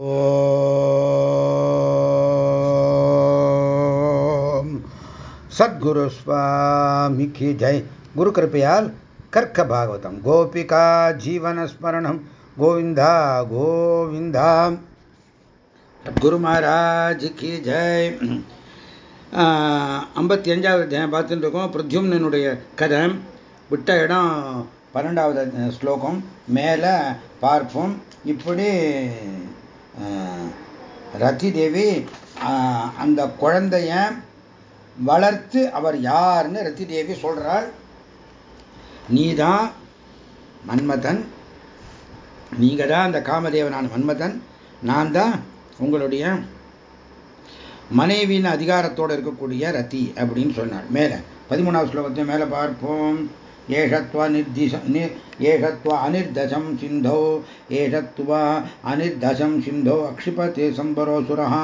ஓம். சத்குரு சுவாமிக்கு ஜெய். குரு கிருப்பையால் கர்க்க பாகவதம். கோபிகா ஜீவனஸ்மரணம் கோவிந்தா கோவிந்தா. குரு மகாராஜ் கி ஜெய். ஐம்பத்தி அஞ்சாவது அத்தியாயம் பார்த்துட்டு இருக்கோம். பிரத்யும்னனுடைய கதை. விட்ட இடம் பன்னெண்டாவது ஸ்லோகம். மேலே பார்ப்போம். இப்படி ரத்தி தேவி அந்த குழந்தைய வளர்த்து அவர் யாருன்னு ரத்தி தேவி சொல்றாள். நீதான் மன்மதன். நீங்க தான் அந்த காமதேவனான மன்மதன். நான் தான் உங்களுடைய மனைவியின் அதிகாரத்தோடு இருக்கக்கூடிய ரத்தி அப்படின்னு சொன்னார் மேலே பதிமூணாவது ஸ்லோகத்தை மேலே பார்ப்போம். एषत्व निर्दिश एषत्व अनिर्दशं सिन्धौ, एषत्व अनिर्दशं सिन्धौ अक्षिपते सम्बरोऽसुरः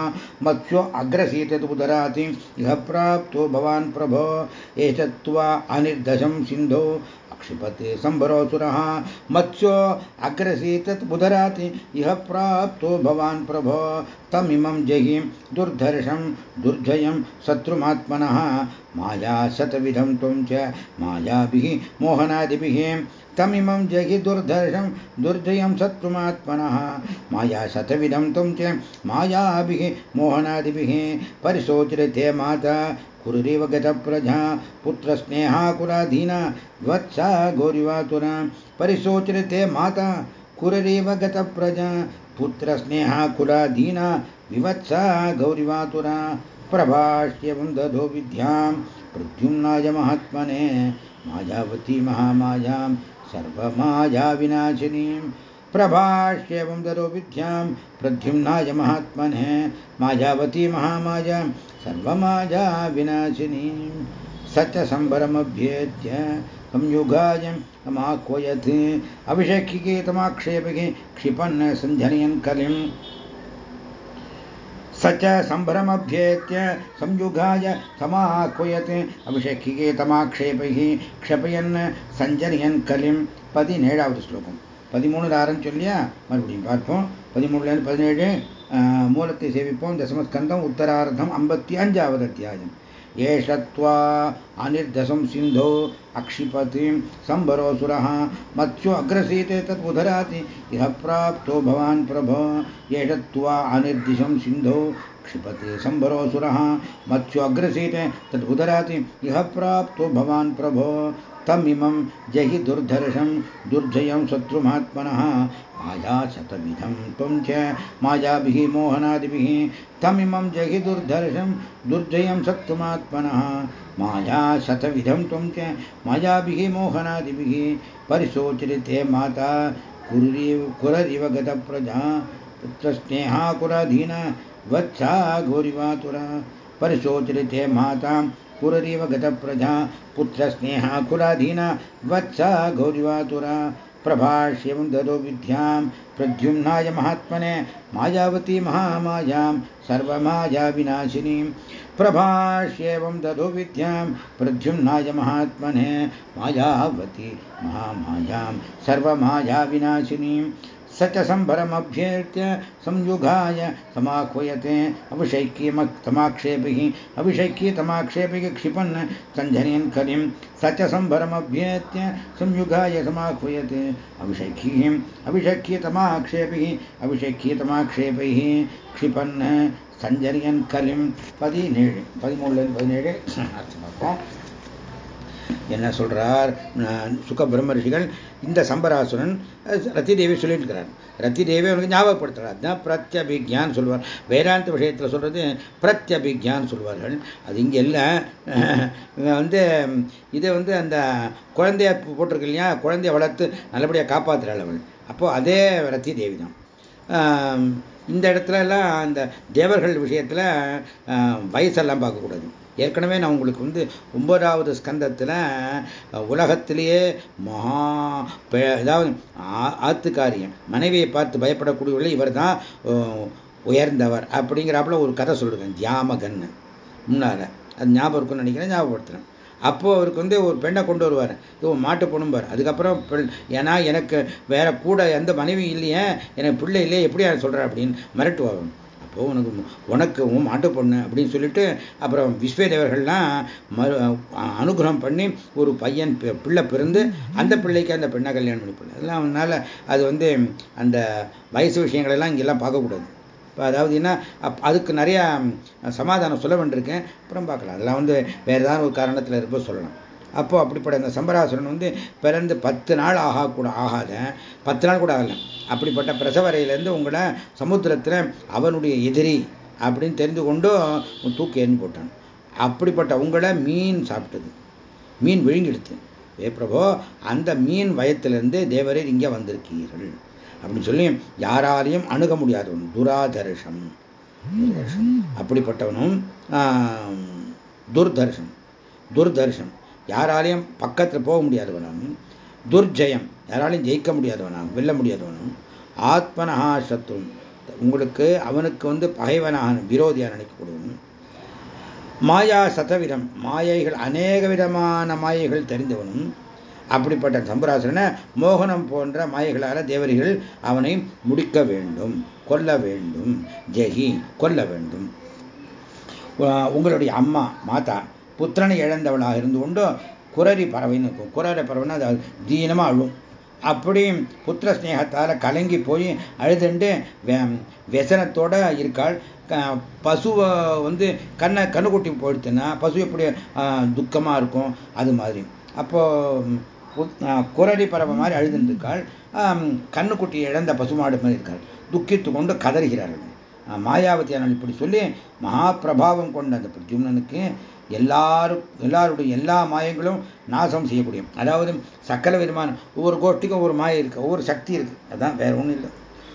मत्स्यो अग्रसीतेत उदराति, इह प्राप्तो भवान् प्रभो, एषत्व अनिर्दशं सिन्धौ क्षिपते सम्भरोऽसुरः मत्स्यो अग्रसी बुधराति। इह प्राप्तो भवान् प्रभो। तमिमं जहि दुर्धर्षं दुर्जयं शत्रुमात्मनः। माया शतविधं त्वं च मायाभिः मोहनादिभिः। तमिमं जहि दुर्धर्षं दुर्जयं शत्रुमात्मनः। माया शतविधं त्वं च मायाभिः मोहनादिभिः। परिशोचरते माता कुरुरेव गतप्रजा पुत्रस्नेहाकुराधीना वत्सा गौरिवातुरा परिशोचरते माता, कुररेव गतप्रजा पुत्रस्नेहाकुलाधीना विवत्सा गौरिवातुरा प्रभाष्यवं दधो विद्यां प्रद्युम्नाय महात्मने, मायावती महामायां सर्वमायाविनाशिनीं प्रभाष्यवं दरो विद्यां प्रद्युम्नाय महात्मने, मायावती महामायां सर्वमाया विनाशिनी सत्यसम्बरमभ्येत्य संयुगाय तमाक्वयत्। अभिषेकिके तमाक्षेपिके क्षिपन्न सञ्झनयन् कलिम्। स च सम्भ्रमभ्येत्य संयुगाय समाह्वयत् अभिषेकिके तमाक्षेपैः क्षपयन् सञ्जनयन् कलिं पदिनेडावत् श्लोकम्। பதிமூணுல ஆரம்பிச்சோம் இல்லையா மறுபடியும் பார்ப்போம் பதிமூணுலேருந்து பதினேழு மூலத்தை சேவிப்போம் தசமஸ்கந்தம் உத்தரார்த்தம் ஐம்பத்தி அஞ்சாவது அத்தியாயம் ஏஷத்வா அனிர்தசம் சிந்தோ அக்ஷிபதி सम्भरोऽसुरः मत्स्यो अग्रसीते तत् उदराति इह प्राप्तो भवान् प्रभो एषत्वा अनिर्दिशं सिन्धो क्षिपते सम्भरोऽसुरः मत्स्यो अग्रसीते तत् उदराति इह प्राप्तो भवान् प्रभो तमिमं जहि दुर्धर्षं दुर्जयं शत्रुमात्मनः। माया शतविधं त्वं च मायाभिः, मोहनादिभिः। तमिमं जहि दुर्धर्षं दुर्जयं शत्रुमात्मनः। माया शतविधं त्वं च मायाभिः, मोहनादिभिः। परिशोचरिते माता कुरीव कुररिव गतप्रजा। पुत्रस्नेहाकुराधीना वत्सा गौरिवातुरा परिशोचरिते माता कुररिव गतप्रजा। पुत्रस्नेहाकुलाधीना वत्सा गौरिवातुरा प्रभाष्यं ददो विद्यां प्रद्युम्नाय महात्मने मायावती महामायां सर्वमायाविनाशिनीं प्रभाष्येवं दधो विद्यां प्रद्युम्नाय महात्मने मायावती महामायां सर्वमायाविनाशिनीं स च सम्भरमभ्येत्य संयुगाय समाह्वयते अभिषैक्यमक्षेपिः अभिषैक्यतमाक्षेपिः क्षिपन् सञ्झनयन् कलिं स च सम्भरमभ्येत्य संयुगाय समाह्वयते अभिषैक्यम् अभिषैक्यतमाक्षेपिः अभिषैक्यतमाक्षेपैः क्षिपन् சஞ்சரியன் கலிம் பதினேழு பதிமூணுலேருந்து பதினேழு அர்த்தம் பார்ப்போம் என்ன சொல்றார்? சுக பிரம்ம ரிஷிகள் இந்த சம்பராசுரன் ரத்திதேவி சொல்லியிருக்கிறார். சொல்லிட்டு இருக்கிறார் அவனுக்கு ஞாபகப்படுத்துறார். அதுதான் பிரத்யபிக்யான் சொல்வார். வேதாந்த விஷயத்தில் சொல்றது பிரத்யபிக்யான் சொல்வார்கள். அது இங்கே இல்லை. வந்து இதை வந்து அந்த குழந்தைய போட்டிருக்கு இல்லையா? குழந்தைய வளர்த்து நல்லபடியாக காப்பாற்றுறாள் அவள். அப்போ அதே ரத்தி தேவி தான் இந்த இடத்துல எல்லாம் அந்த தேவர்கள் விஷயத்தில் வயசெல்லாம் பார்க்கக்கூடாது. ஏற்கனவே நான் உங்களுக்கு வந்து ஒன்பதாவது ஸ்கந்தத்தில் உலகத்திலேயே மகா ஏதாவது ஆத்துக்காரியம். மனைவியை பார்த்து பயப்படக்கூடியவர்கள் இவர் தான் உயர்ந்தவர் அப்படிங்கிறாப்புல ஒரு கதை சொல்லுவேன் தியாமகன்னு முன்னால். அது ஞாபகம் இருக்குன்னு நினைக்கிறேன் ஞாபகப்படுத்துகிறேன் அப்போது அவருக்கு வந்து ஒரு பெண்ணை கொண்டு வருவார். இது மாட்டு பொண்ணும்பார் அதுக்கப்புறம் ஏன்னா எனக்கு வேற கூட எந்த மனைவி இல்லையே எனக்கு பிள்ளை இல்லையே எப்படி சொல்கிறேன் அப்படின்னு மிரட்டுவாங்க அப்போது உனக்கு உனக்கும் மாட்டு பொண்ணு அப்படின்னு சொல்லிட்டு அப்புறம் விஸ்வதேவர்கள்லாம் மறு அனுகிரகம் பண்ணி ஒரு பையன் பிள்ளை பிறந்து அந்த பிள்ளைக்கு அந்த பெண்ணை கல்யாணம் பண்ணி அதெல்லாம் அதனால அது வந்து அந்த வயசு விஷயங்களெல்லாம் இங்கெல்லாம் பார்க்கக்கூடாது. இப்போ அதாவது என்ன அதுக்கு நிறையா சமாதானம் சொல்ல வேண்டியிருக்கேன் அப்புறம் பார்க்கலாம். அதெல்லாம் வந்து வேறு ஏதாவது ஒரு காரணத்தில் இருப்ப சொல்லலாம். அப்போ அப்படிப்பட்ட அந்த சம்பராசுரன் வந்து பிறந்து பத்து நாள் ஆகா கூட ஆகாத பத்து நாள் கூட ஆகல. அப்படிப்பட்ட பிரசவரையிலேருந்து உங்களை சமுத்திரத்தில் அவனுடைய எதிரி அப்படின்னு தெரிந்து கொண்டு தூக்கி எண்ணி போட்டான். அப்படிப்பட்ட உங்களை மீன் சாப்பிட்டது. மீன் விழுங்கிடுத்து. ஏ பிரபோ அந்த மீன் வயத்திலிருந்து தேவரீர் இங்கே வந்திருக்கீர்கள் அப்படின்னு சொல்லி யாராலையும் அணுக முடியாதவன் துராதர்ஷம் அப்படிப்பட்டவனும் துர்தர்ஷம் துர்தர்ஷம் யாராலையும் பக்கத்தில் போக முடியாதவனும் துர்ஜயம் யாராலையும் ஜெயிக்க முடியாதவனாம் வெல்ல முடியாதவனும் ஆத்மனஹா சத்ரும் உங்களுக்கு அவனுக்கு வந்து பகைவனாக விரோதியாக நினைக்கக்கூடியவனும் மாயா சதவிதம் மாயைகள் அநேக விதமான மாயைகள் தெரிந்தவனும் அப்படிப்பட்ட சம்பராசரனை மோகனம் போன்ற மாயைகளால் தேவரிகள் அவனை முடிக்க வேண்டும் கொல்ல வேண்டும். ஜெகி கொல்ல வேண்டும். உங்களுடைய அம்மா மாதா புத்திரனை இழந்தவளாக இருந்து கொண்டு குரரி பறவைன்னு இருக்கும் குரறி பறவைன்னா அது தீனமாக அழும் அப்படியும் புத்திர ஸ்நேகத்தால் கலங்கி போய் அழுதுண்டு வெசனத்தோட இருக்காள். பசுவை வந்து கண்ணை கண்ணுக்குட்டி போயிடுத்துன்னா பசு எப்படி துக்கமாக இருக்கும்? அது மாதிரி. அப்போ குரடி பறவை மாதிரி அழுதுருக்காள் கண்ணுக்குட்டி இழந்த பசுமாடு மாதிரி இருக்காள். துக்கித்து கொண்டு கதறுகிறார்கள். மாயாவதியான இப்படி சொல்லி மகாபிரபாவம் கொண்ட அந்த பிரஜும்னனுக்கு எல்லாரும் எல்லாருடைய எல்லா மாயங்களும் நாசம் செய்யக்கூடிய அதாவது சக்கல விதமான ஒவ்வொரு கோஷ்டிக்கும் ஒவ்வொரு மாயம் இருக்குது ஒவ்வொரு சக்தி இருக்குது அதான் வேற ஒன்றும் இல்லை.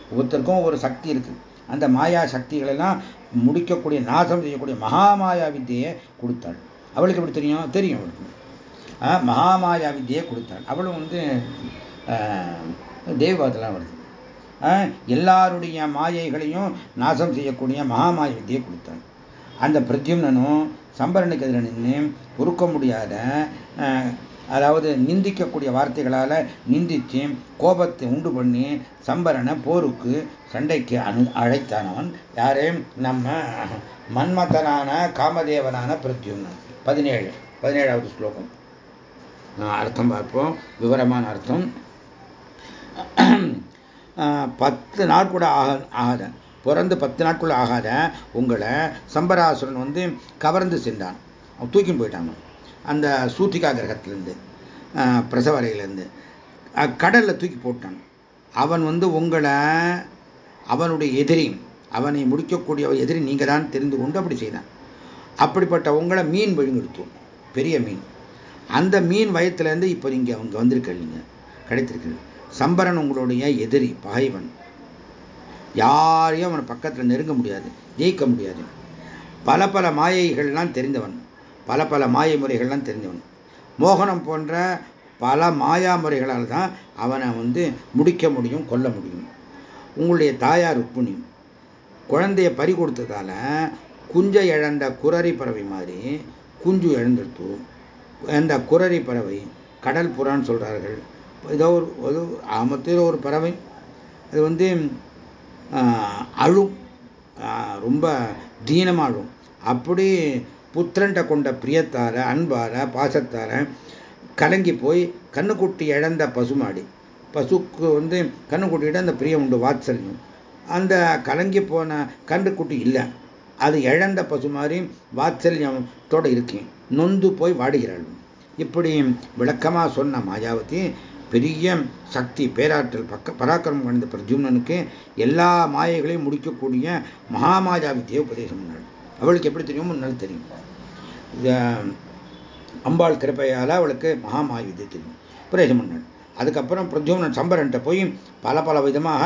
ஒவ்வொருத்தருக்கும் ஒவ்வொரு சக்தி இருக்குது அந்த மாயா சக்திகளெல்லாம் முடிக்கக்கூடிய நாசம் செய்யக்கூடிய மகாமாயா வித்தியை கொடுத்தாள். அவளுக்கு எப்படி தெரியும்? தெரியும் அவளுக்கு. மகாமாயா வித்தியை கொடுத்தாள். அவளும் வந்து தேவபாதெல்லாம் வருது. எல்லாருடைய மாயைகளையும் நாசம் செய்யக்கூடிய மகாமாய வித்தியை கொடுத்தாள். அந்த பிரத்யும்னனும் சம்பரனுக்கு எதிர நின்று பொறுக்க முடியாத அதாவது நிந்திக்கக்கூடிய வார்த்தைகளால் நிந்தித்து கோபத்தை உண்டு பண்ணி சம்பரனை போருக்கு சண்டைக்கு அனு அழைத்தானவன் யாரே? நம்ம மன்மதனான காமதேவனான பிரத்யும்னன் பதினேழு பதினேழாவது ஸ்லோகம். அர்த்தம் பார்ப்போம். விவரமான அர்த்தம். பத்து நாள் கூட ஆக ஆகாத. பிறந்து பத்து நாட்கள் ஆகாத உங்களை சம்பராசுரன் வந்து கவர்ந்து சென்றான். அவன் தூக்கி போயிட்டாங்க அந்த சூத்திகா கிரகத்திலேருந்து பிரசவரையிலேருந்து. கடலில் தூக்கி போட்டான். அவன் வந்து உங்களை அவனுடைய எதிரி அவனை முடிக்கக்கூடிய எதிரி நீங்கள் தான் தெரிந்து கொண்டு அப்படி செய்தான். அப்படிப்பட்ட உங்களை மீன் விழுங்கெடுத்தோம் பெரிய மீன். அந்த மீன் வயத்துலேருந்து இப்போ நீங்கள் அவங்க வந்திருக்கீங்க. கிடைத்திருக்கு. சம்பரன் உங்களுடைய எதிரி பகைவன். யாரையும் அவன் பக்கத்தில் நெருங்க முடியாது ஜெயிக்க முடியாது. பல பல மாயைகள்லாம் தெரிந்தவன். பல பல மாயை முறைகள்லாம் தெரிந்தவன். மோகனம் போன்ற பல மாயா முறைகளால் தான் அவனை வந்து முடிக்க முடியும் கொல்ல முடியும். உங்களுடைய தாயார் உப்புணி குழந்தைய பறி கொடுத்ததால குஞ்சை இழந்த குரரி பறவை மாதிரி குஞ்சு இழந்துடுத்து அந்த குரரி பறவை கடல் புறான்னு சொல்கிறார்கள் ஏதோ ஒரு ஆமத்தில் ஒரு பறவை. அது வந்து அழும். ரொம்ப தீனமாக அழும் அப்படி புத்திரன்ட்ட கொண்ட பிரியத்தால் அன்பால் பாசத்தால் கலங்கி போய் கண்ணுக்குட்டி இழந்த பசுமாடி. பசுக்கு வந்து கண்ணுக்குட்டியிட அந்த பிரியம் உண்டு வாத்சல்யம். அந்த கலங்கி போன கன்றுக்குட்டி இல்லை. அது இழந்த பசு மாதிரி வாத்சல்யத்தோடு இருக்கேன். நொந்து போய் வாடுகிறாள். இப்படி விளக்கமாக சொன்ன மாயாவதி பெரிய சக்தி பேராற்றல் பக்க பராக்கிரமம் கொண்ட பிரஜும்னனுக்கு எல்லா மாயைகளையும் முடிக்கக்கூடிய மகாமாயா வித்தியை உபதேசம் பண்ணாள் அவளுக்கு எப்படி தெரியுமோ முன்னால் தெரியும். அம்பாள் கிருப்பையால் அவளுக்கு மகாமாய வித்தியை தெரியும். உபதேசம் பண்ணாள் அதுக்கப்புறம் பிரத்யும்னன் சம்பரன்ட்ட போய் பல பல விதமாக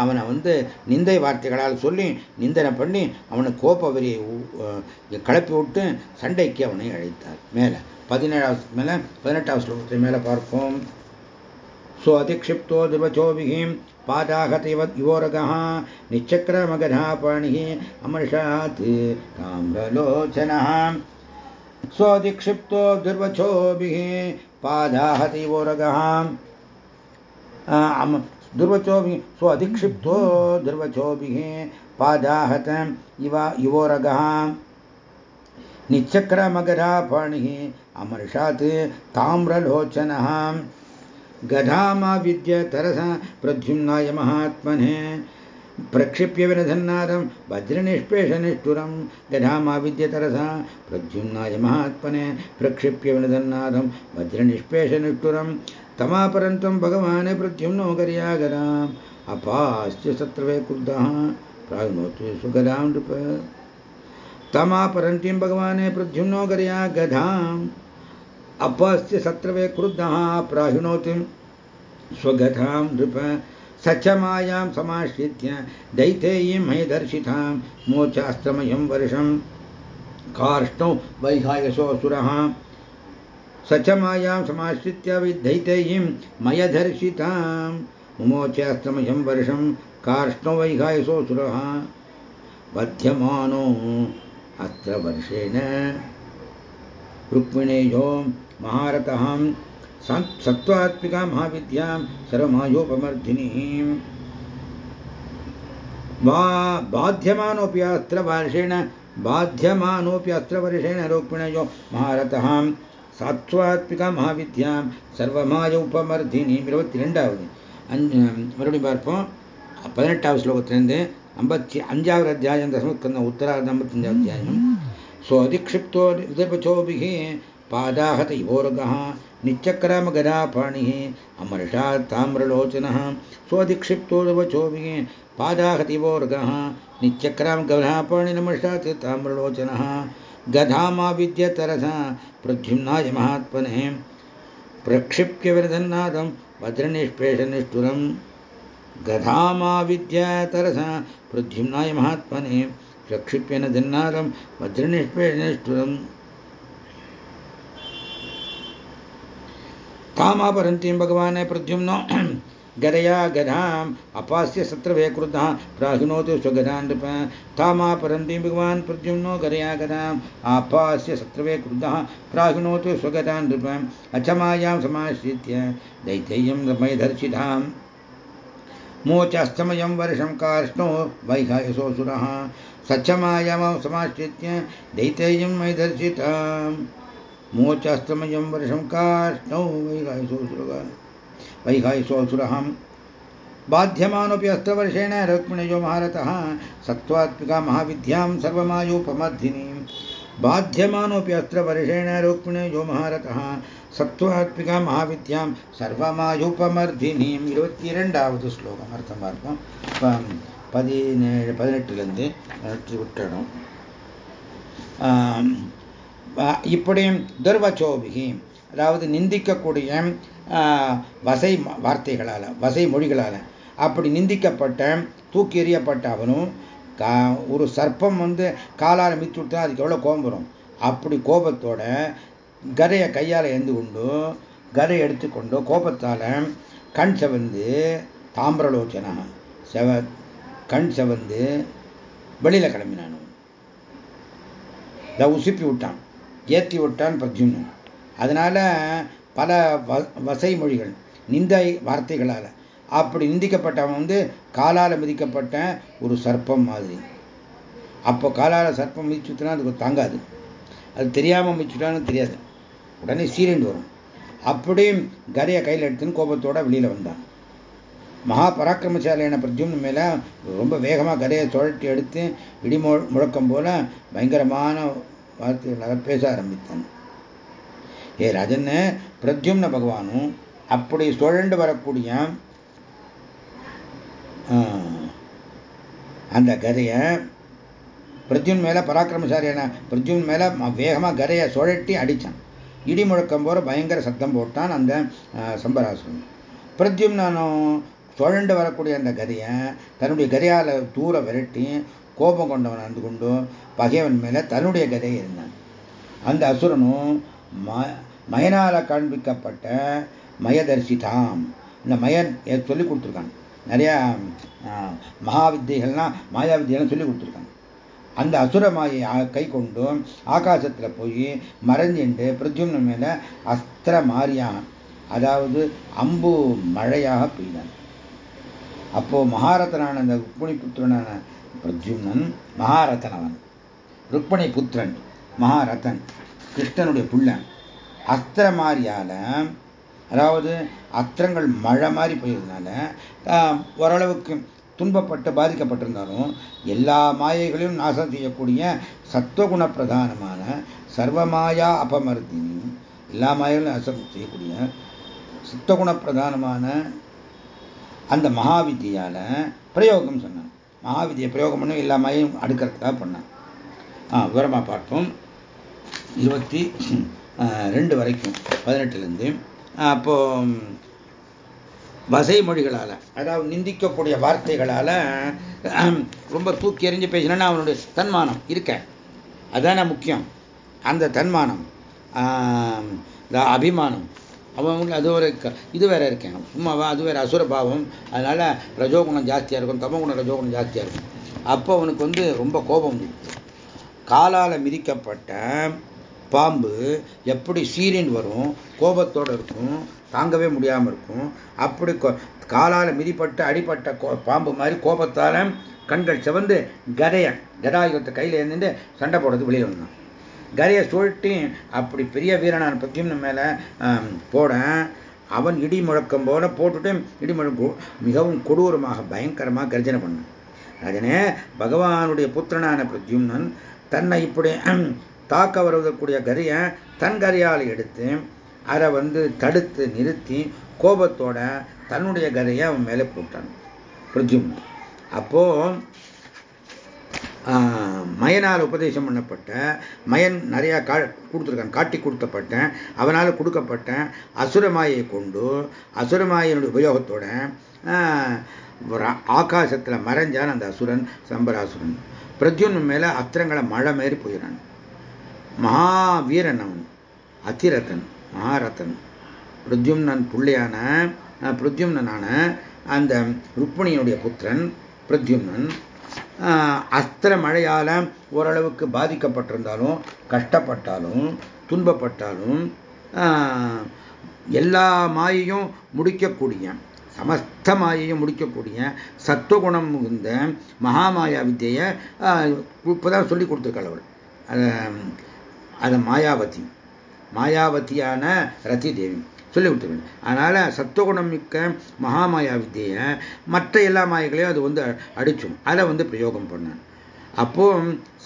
அவனை வந்து நிந்தை வார்த்தைகளால் சொல்லி நிந்தனை பண்ணி அவனை கோப்ப வரியை கிளப்பி விட்டு சண்டைக்கு அவனை அழைத்தார். மேலே பதினேழாவது மேலே பதினெட்டாவது ஸ்லோகத்தை மேலே பார்ப்போம். स्वतिक्षिप्तो दिवचोभिः पादाहत इवोरगः निश्चक्रमगधापाणिः अमर्षात् काम्भलोचनः स्वतिक्षिप्तो दुर्वचोभिः पादाहत इवोरगः दुर्वचोभिः स्वतिक्षिप्तो दुर्वचोभिः पादाहत इव युवोरगः। निश्चक्रमगधापाणिः अमर्षात् ताम्रलोचनः गधामाविद्य तरसा प्रद्युम्नाय महात्मने प्रक्षिप्य विनधन्नादं वज्रनिष्पेषनिष्ठुरं गधामाविद्य तरसा प्रद्युम्नाय महात्मने प्रक्षिप्य विनधन्नादं वज्रनिष्पेषनिष्ठुरं तमापरन्तं भगवान् प्रद्युम्नो गर्यागराम् अपास्य शत्रवे क्रुद्धः प्राग्नोति सुगदां नृप तमापरन्तीं भगवान् प्रद्युम्नो गर्या गधाम् अब्बास्य सत्रवे क्रुद्धः प्राहिणोतिं। स्वगतां नृप स च मायां समाश्रित्य दैतेयीं मयदर्शितां मोचास्त्रमयं वर्षं कार्ष्णौ वैहायशोऽसुरः स च मायां समाश्रित्य विद्धैतेयीं मयधर्शितां मुमोचास्त्रमयं वर्षं कार्ष्णौ वैहायशोऽसुरः बध्यमानो अस्त्रवर्षेण वर्षेण रुक्मिणेयो महारथः सत्त्वात्मिका महाविद्यां सर्वमायोपमर्दिनीम् वा बाध्यमानोऽपि अस्त्रवर्षेण बाध्यमानोऽपि अस्त्रवर्षेण रुक्मिणयो महारथः சாத்வாத்மிகா மகாவித்யாம் சர்வமாய உபமர்தினி இருபத்தி ரெண்டாவது மறுபடியும் பார்ப்போம் பதினெட்டாவது ஸ்லோகத்திலேருந்து ஐம்பத்தி அஞ்சாவது அத்தியாயம் தசமஸ்கந்தம் உத்தராவது ஐம்பத்தஞ்சாவது அத்தியாயம் स्वधिक्षिप्तो विदर्भचोभिः पादाहत इवोरगः नित्यक्रमगदापाणिः अमर्षात् ताम्रलोचनः स्वधिक्षिप्तो वचोभिः पादाहत इवोरगः नित्यक्रमगदापाणिनमर्षात् ताम्रलोचनः गधामाविद्य तरसा प्रद्युम्नाय महात्मने। प्रक्षिप्य विरधन्नादं वज्रनिष्पेषनिष्ठुरं गधामाविद्य तरसा प्रद्युम्नाय महात्मने। प्रक्षिप्यन दन्नादं वज्रनिष्पेणिष्ठुरम् तामापरन्तीं भगवान् प्रद्युम्नो, गदया गदाम् अपास्य शत्रवे क्रुद्धः, प्राहिणोति स्वगदान् नृप तामापरन्तीं भगवान् प्रद्युम्नो, गदया गदाम् आपास्य शत्रवे क्रुद्धः, प्राहिणोति स्वगदान् नृप अचमायां समाश्रित्य दैत्ययं रमयदर्शिताम् मोचास्तमयं वर्षं कार्ष्णो वैहायसोऽसुरः सच्छमायामां समाश्रित्य दैतैजं मयि दर्शिताम् मोचास्तमयं वर्षं काष्णौ वैघायसोऽसुरः वैघायसोऽसुरहं बाध्यमानोऽपि अस्त्रवर्षेण रुक्मिणयो महारथः। सत्त्वात्मिका महाविद्यां सर्वमायोपमध्विनीं बाध्यमानोऽपि अस्त्रवर्षेण रुक्मिणयो महारथः। सत्त्वात्मिका महाविद्यां सर्वमायोपमर्धिनीम् इरुवत्तिरण्डावत् श्लोकम् பதினேழு பதினெட்டுலேருந்து பதினெட்டு விட்டுடும் இப்படி துர்வச்சோபிகி அதாவது நிந்திக்கக்கூடிய வசை வார்த்தைகளால் வசை மொழிகளால் அப்படி நிந்திக்கப்பட்ட தூக்கி எறியப்பட்ட அவனும் ஒரு சர்ப்பம் வந்து காலால் மித்து விட்டா அதுக்கு எவ்வளோ கோபம் வரும்? அப்படி கோபத்தோட கதையை கையால் எழுந்து கொண்டு கதை எடுத்துக்கொண்டு கோபத்தால் கண் செவந்து தாமிரலோச்சனா செவ கண் செவந்து வெளியில் கிளம்பினான். இதை உசுப்பி விட்டான். ஏற்றி விட்டான் பிரத்யும்னன் அதனால் பல வசை மொழிகள் நிந்தை வார்த்தைகளால் அப்படி நிந்திக்கப்பட்டவன் வந்து காலால் மிதிக்கப்பட்ட ஒரு சர்ப்பம் மாதிரி. அப்போ காலால் சர்ப்பம் மிதிச்சுட்டுனா அதுக்கு தாங்காது. அது தெரியாமல் மிதிச்சுட்டான்னு தெரியாது. உடனே சீரண்டு வரும். அப்படியும் கரையை கையில் எடுத்துன்னு கோபத்தோட வெளியில் வந்தான். மகா பராக்கிரமசாலியான பிரத்யும்னு மேலே ரொம்ப வேகமாக கதையை சுழட்டி எடுத்து இடி முழக்கம் போல பயங்கரமான வார்த்தைகளாக பேச ஆரம்பித்தான். ஏ ராஜன் பிரத்யும்ன பகவானும் அப்படி சுழண்டு வரக்கூடிய அந்த கதையை பிரத்யுன் மேலே பராக்கிரமசாலியான பிரத்யுன் மேலே வேகமாக கதையை சுழட்டி அடித்தான் இடி முழக்கம் போகிற பயங்கர சத்தம் போட்டான் அந்த சம்பராசுரன் பிரத்யும்னானும் சுழண்டு வரக்கூடிய அந்த கதையை தன்னுடைய கதையால் தூர விரட்டி கோபம் கொண்டவன் நடந்து கொண்டும் பகைவன் மேலே தன்னுடைய கதை இருந்தான். அந்த அசுரனும் ம மயனால காண்பிக்கப்பட்ட மயதர்சிதாம் இந்த மயன் சொல்லி கொடுத்துருக்கான். நிறையா மகா வித்தைகள்லாம் மாயா வித்தைகள்லாம் சொல்லி கொடுத்துருக்காங்க அந்த அசுரமாயை கை கொண்டும் ஆகாசத்தில் போய் மறைஞ்சிண்டு பிரத்யும்ன மேலே அஸ்திர மாறியான் அதாவது அம்பு மழையாக பெய்தான். அப்போ மகாரத்தனான அந்த ருக்மிணி புத்திரனான பிரத்யும்னன் மகாரதனவன். ருக்மிணி புத்திரன் மகாரதன் கிருஷ்ணனுடைய புள்ளன். அஸ்திர மாதிரியால அதாவது அஸ்திரங்கள் மழை மாதிரி போயிருந்தனால ஓரளவுக்கு துன்பப்பட்டு பாதிக்கப்பட்டிருந்தாலும் எல்லா மாயைகளையும் நாசம் செய்யக்கூடிய சத்துவகுண பிரதானமான சர்வமாயா அபமர்த்தினி எல்லா மாயைகளையும் நாசம் செய்யக்கூடிய சத்துவகுண பிரதானமான அந்த மகாவித்தியால் பிரயோகம் சொன்னான். மகாவித்தியை பிரயோகம் பண்ண எல்லாமையும் அடுக்கிறதுக்காக பண்ணான். ஆ விவரமாக பார்ப்போம். இருபத்தி ரெண்டு வரைக்கும் பதினெட்டுலேருந்து. அப்போ வசை மொழிகளால் அதாவது நிந்திக்கக்கூடிய வார்த்தைகளால் ரொம்ப தூக்கி எறிஞ்சு பேசினா அவனுடைய தன்மானம் இருக்க. அதான முக்கியம். அந்த தன்மானம் அபிமானம் அவன் அது ஒரு இது வேற இருக்கேன். சும்மாவா அது வேற அசுரபாவம் அதனால ரஜோகுணம் ஜாஸ்தியாக இருக்கும் தமகுணம் ரஜோகுணம் ஜாஸ்தியாக இருக்கும். அப்போ அவனுக்கு வந்து ரொம்ப கோபம் காலால் மிதிக்கப்பட்ட பாம்பு எப்படி சீரின் வரும் கோபத்தோடு இருக்கும் தாங்கவே முடியாமல் இருக்கும். அப்படி காலால் மிதிப்பட்டு அடிப்பட்ட பாம்பு மாதிரி கோபத்தால் கண்கள் செவந்து கதைய கதாயுதத்தை கையில் இருந்துட்டு சண்டை போடுறது வெளியே வந்தான். கரையை சுழட்டி அப்படி பெரிய வீரனான பிரத்யும்ன மேலே போட அவன் இடி முழக்கம் போல போட்டுட்டு இடி முழக்கம் மிகவும் கொடூரமாக பயங்கரமாக கர்ஜனை பண்ணான். அதனே பகவானுடைய புத்திரனான பிரத்யும்னன் தன்னை இப்படி தாக்க வருவதற்குரிய கரியை தன் கரையால் எடுத்து அதை வந்து தடுத்து நிறுத்தி கோபத்தோட தன்னுடைய கதையை அவன் மேலே போட்டான். பிரத்யும்னன். அப்போது மயனால் உபதேசம் பண்ணப்பட்ட மயன் நிறையா கா கொடுத்துருக்கான் காட்டி கொடுத்தப்பட்டேன் அவனால் கொடுக்கப்பட்டேன் அசுரமாயை கொண்டு அசுரமாயினுடைய உபயோகத்தோட ஆகாசத்தில் மறைஞ்சான் அந்த அசுரன் சம்பராசுரன். பிரத்யுன் மேலே அத்திரங்களை மழை மாரி போயிடான் மகாவீரன் அவன் அத்திரத்தன் மகாரத்தன். பிரத்யும்னன் புள்ளையான பிரத்யும்னனான அந்த ருக்மணியினுடைய புத்திரன் பிரத்யும்னன். அஸ்திர மழையால் ஓரளவுக்கு பாதிக்கப்பட்டிருந்தாலும் கஷ்டப்பட்டாலும் துன்பப்பட்டாலும் எல்லா மாயையும் முடிக்கக்கூடிய சமஸ்த மாயையும் முடிக்கக்கூடிய சத்துவகுணம் மிகுந்த மகாமாயா வித்தியை இப்போதான் சொல்லி கொடுத்துருக்காள் அவள். அது மாயாவதி மாயாவதியான ரத்தி தேவி சொல்லி கொடுத்துருக்கேன் அதனால் சத்துவகுணம் மிக்க மகாமாயா வித்தியை மற்ற எல்லா மாயங்களையும் அது வந்து அடிச்சும். அதை வந்து பிரயோகம் பண்ணேன் அப்போ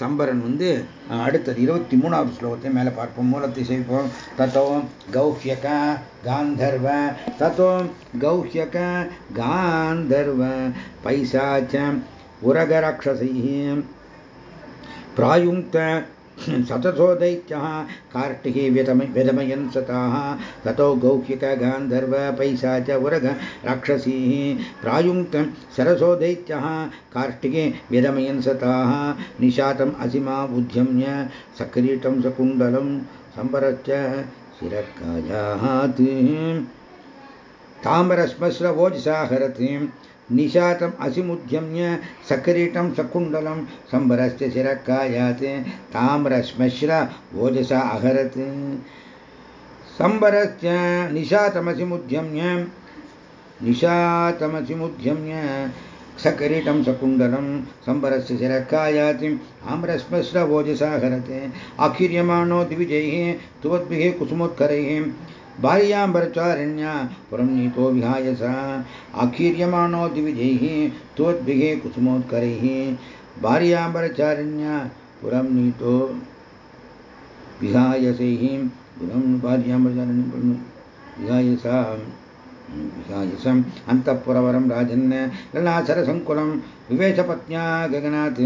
சம்பரன் வந்து அடுத்தது இருபத்தி மூணாவது ஸ்லோகத்தையும் மேலே பார்ப்போம். மூலத்தை செய்வோம். தத்தோ கௌஹ்யக காந்தர்வ தத்தோ கௌஹ்யக காந்தர்வ பைசாச்ச உரகராட்சசை பிராயுங்க सततो दैत्यः कार्तिके व्यतम व्यधमयन् सताः। ततो गौह्यकगान्धर्व पैसा च उरग राक्षसीः। प्रायुङ्क्तं सरसो दैत्यः कार्तिके व्यधमयन् सताः। निशातम् असिमा उद्यम्य सकिरीटं सकुण्डलं सम्बरश्च शिरकायात् ताम्रस्मस्रवोजसा हरतिं निशातम् असिमुद्यम्य सकिरीटं सकुण्डलं सम्बरस्य शिरकायात् ताम्रश्मश्र ओजसा अहरत्। सम्बरस्य निशातमसिमुद्यम्य निशातमसिमुद्यम्य सकिरीटं सकुण्डलं सम्बरस्य शिरकायात् आम्रश्मश्र ओजसा हरते आखिर्यमाणो द्विजैः, तुवद्भिः कुसुमोत्करैः। भार्याम्बरचारिण्या पुरं नीतो विहाय स आखीर्यमाणो द्विजैः त्वद्भिः कुसुमोत्करैः। भार्याम्बरचारिण्या पुरं नीतो विहायसैः। पुरं भार्याम्बरचारिण्य विहाय सा विहायसम् अन्तःपुरवरं राजन् ललासरसङ्कुलं विवेशपत्न्या गगनात्।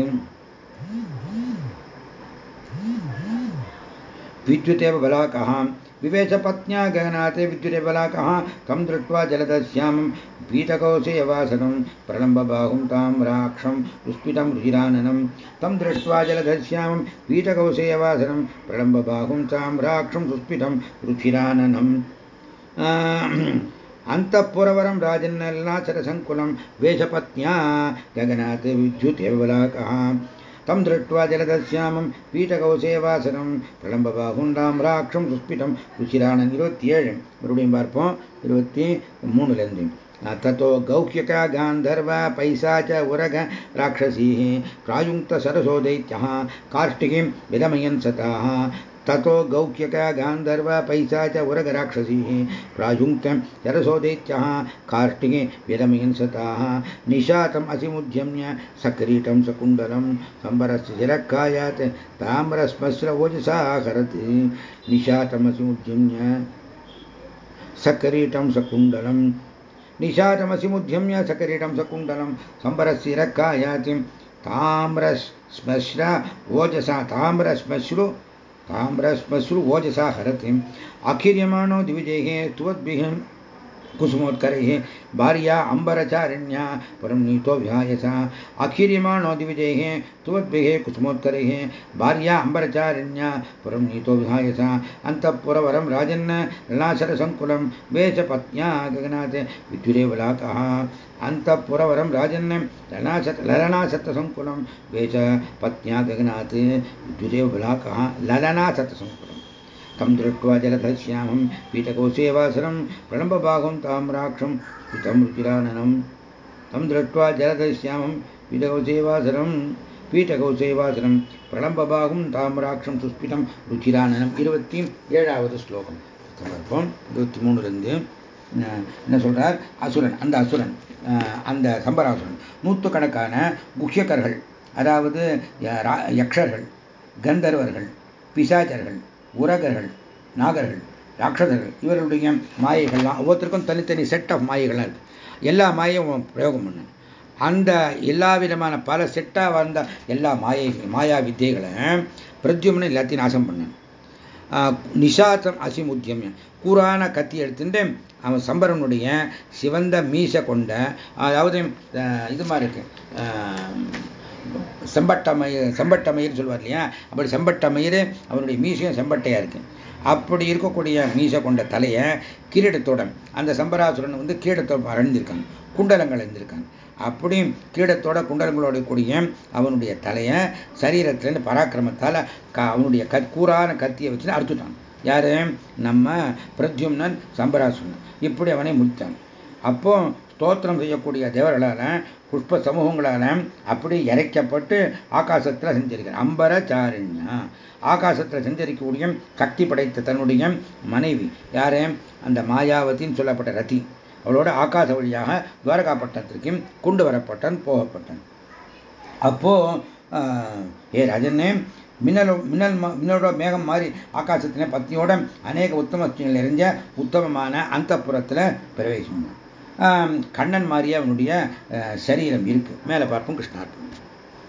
विद्युतेव बलाकः। विवेशपत्न्या गगनाते विद्युरेबलाकः तं दृष्ट्वा जलदश्यामं पीतकौशेयवासनं प्रलम्बबाहुं तां राक्षं दुष्पितं रुचिराननं तं दृष्ट्वा जलदश्यामं पीतकौशेयवासनं प्रलम्बबाहुं तां राक्षं सुस्फितं रुचिराननम् अन्तःपुरवरं राजन्नलनाचरसङ्कुलं वेशपत्न्या गगनात् विद्युतेव बलाकः तं दृष्ट्वा जलदश्यामं पीठकौसेवासनं பிரளம்பபாகுண்டாம் ராட்சம் சுஸ்பிடம் ருச்சிரானன் இருபத்தி ஏழு மறுபடியும் பார்ப்போம் இருபத்தி மூணுலேருந்து ततो गौह्यका गान्धर्व पैसा च उरग राक्षसीः प्रायुङ्क्तसरसो दैत्यः कार्ष्टिकीं विदमयन् सताः ततो गौक्यका गांधर्व पैसा च उरगराक्षसी प्रायुङ्क्तं सरसोदैत्यः कार्तिके विरमहिंसताः निशातम् असिमुद्यम्य संबर सकुण्डलं सम्बरस्य शिरक्कायात् ताम्रस्मस्र ओजसा हरति। सक्रीटम सकिरीटं सकुण्डलम् निशातमसिमुद्यम्य सकिरीटं सकुण्डलं सम्बरस्य शिरक्कायातिं ओजसा ताम्रश्मश्रु ताम्रश्मश्रुवोजसा हरतिम् आखिर्यमाणो द्विजैः त्वद्भिः कुसुमोत्करैः भार्या अम्बरचारिण्या परं नीतो विहायसा। अखिर्यमाणो द्विजैः त्वद्भिः कुसुमोत्करैः भार्या अम्बरचारिण्या परं नीतो अन्तःपुरवरं राजन् ललाशरसङ्कुलं वेशपत्न्या गगनात् विद्युरेवलाकः अन्तःपुरवरं राजन् ललनाशतसङ्कुलं वेशपत्न्या विद्युरेवलाकः ललनाशतसङ्कुलम् तं दृष्ट्वा जलधश्यामं पीठकोशेवासनं प्रणम्बभागं ताम्राक्षं कृतं रुचिराननं तं दृष्ट्वा जलधश्यामं पीठकोशेवासनं பீட்டகௌசேவாசனம் பிரளம்பபாகும் தாமிராட்சம் சுஸ்பிதம் ருச்சிரானனம் இருபத்தி ஏழாவது ஸ்லோகம் பார்ப்போம் இருபத்தி மூணுலேருந்து என்ன சொல்றார் அசுரன் அந்த அசுரன் அந்த சம்பராசுரன் நூற்றுக்கணக்கான குஹ்யக்கர்கள் அதாவது யக்ஷர்கள் கந்தர்வர்கள் பிசாச்சர்கள் உரகர்கள் நாகர்கள் ராட்சதர்கள் இவர்களுடைய மாயைகள்லாம் ஒவ்வொருத்தருக்கும் தனித்தனி செட் ஆஃப் மாயைகள்லாம் இருக்குது எல்லா மாயையும் பிரயோகம் பண்ணு அந்த எல்லா விதமான பல செட்டாக வந்த எல்லா மாயை மாயா வித்தியைகளை பிரத்யும்னு எல்லாத்தையும் நாசம் பண்ணான். நிஷாத்தம் அசிமுத்தியம். கூறான கத்தி எடுத்துட்டு அவன் சம்பரனுடைய சிவந்த மீசை கொண்ட அதாவது இது மாதிரி இருக்கு. செம்பட்டமயிர் செம்பட்டமயிர் சொல்வார் இல்லையா அப்படி செம்பட்டமயிர் அவனுடைய மீசையும் செம்பட்டையாக இருக்கு. அப்படி இருக்கக்கூடிய மீசை கொண்ட தலையை கிரீடத்தோட அந்த சம்பராசுரன் வந்து கிரீடத்தோட அணிந்திருக்காங்க. குண்டலங்கள் அணிந்திருக்காங்க. அப்படியும் கிரீடத்தோட குண்டலங்களோட கூடிய அவனுடைய தலையை சரீரத்திலேருந்து பராக்கிரமத்தால் அவனுடைய க கூறான கத்தியை வச்சு அறுத்துட்டான். யார்? நம்ம பிரத்யும்னன் சம்பராசுரன். இப்படி அவனை முடித்தான் அப்போ ஸ்தோத்திரம் செய்யக்கூடிய தேவர்களால் புஷ்ப சமூகங்களால் அப்படி இறைக்கப்பட்டு ஆகாசத்தில் செஞ்சிருக்கிறார் அம்பரச்சாரண்யா ஆகாசத்தில் செஞ்சரிக்கக்கூடிய சக்தி படைத்த தன்னுடைய மனைவி. யாரே? அந்த மாயாவதின்னு சொல்லப்பட்ட ரதி. அவளோட ஆகாச வழியாக துவாரகாப்பட்டணத்திற்கும் கொண்டு வரப்பட்டான் போகப்பட்டான். அப்போ ஏ ராஜனே மின்னல் மின்னல் மின்னலோட மேகம் மாதிரி ஆகாசத்தின பத்தியோட அநேக உத்தம நிறைஞ்ச உத்தமமான அந்த புறத்தில் பிரவேசம் கண்ணன் மாதிரியே அவனுடைய சரீரம் இருக்கு. மேலே பார்ப்போம் கிருஷ்ணார்ப்பம்